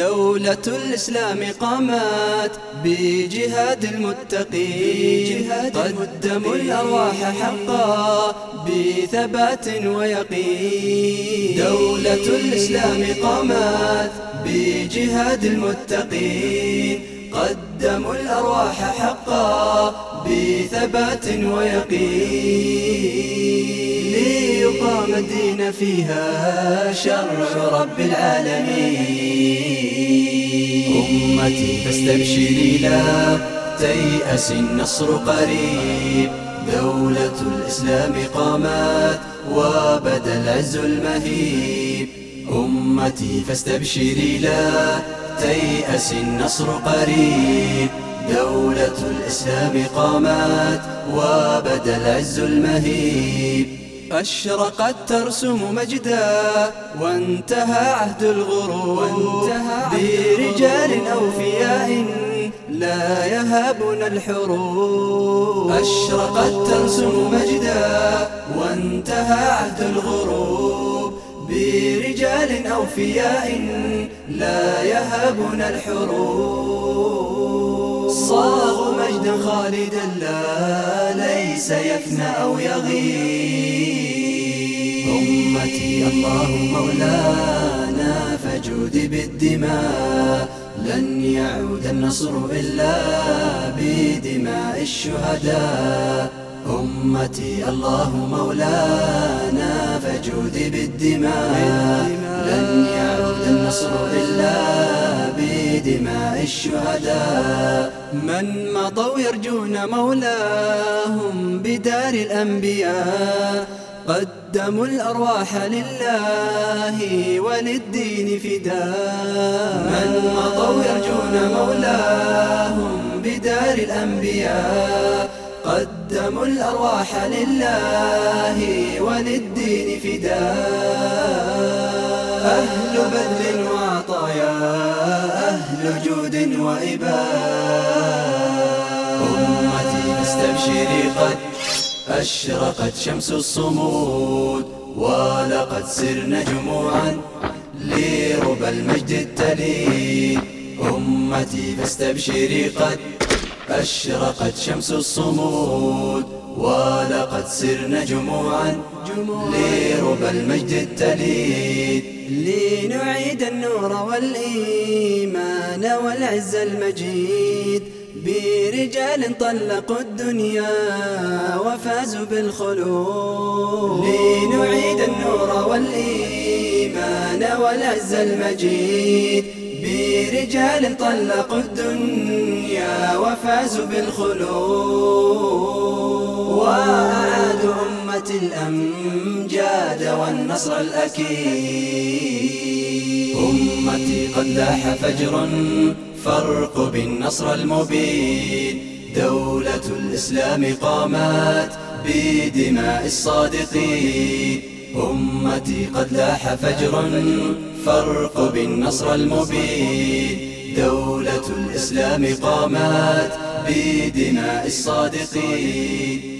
دولة الإسلام قامت بجهاد المتقين. قدموا الأرواح حقا بثبات ويقين. دولة الإسلام قامت بجهاد المتقين. قدموا الأرواح حقا بثبات ويقين. الدين فيها شرع رب العالمين. أمتي فاستبشري لا تيأس النصر قريب. دولة الإسلام قامت وبدا العز المهيب أمتي فاستبشري لا تيأس النصر قريب. دولة الإسلام قامت وبدا العز المهيب أشرقت ترسم مجدا وانتهى عهد الغرور برجال أوفياء لا يهابون الحروب. أشرقت ترسم مجدا وانتهى عهد الغروب برجال أوفياء لا يهابون الحروب. صاغوا مجدا خالدا لا ليس يفنى أو يغيب. أمتي الله مولانا فجود بالدماء لن يعود النصر إلا بدماء الشهداء. أمتي الله مولانا فجود بالدماء لن يعود النصر إلا بدماء الشهداء. من مضوا يرجون مولاهم بدار الأنبياء. قدموا الأرواح لله وللدين فداء. من مضوا يرجون مولاهم بدار الأنبياء. قدموا الأرواح لله وللدين فداء. أهل بذل وعطايا أهل جود وإباء. أمتي فاستبشري قد أشرقت شمس الصمود ولقد سرنا جموعا لربى المجد التليد. أمتي فاستبشري قد أشرقت شمس الصمود ولقد سرنا جموعا لربى المجد التليد. لنعيد النور والإيمان والعز المجيد. برجال طلقوا الدنيا وفازوا بالخلود. لنعيد النور والإيمان والعز المجيد. برجال طلقوا الدنيا وفازوا بالخلود. وأعادوا أمة الأمجاد والنصر الأكيد. أمتي قد لاح فجر فارق بالنصر المبين دولة الإسلام قامت بدماء الصادقين. أمتي قد لاح فجر فارق بالنصر المبين دولة الإسلام قامت بدماء الصادقين.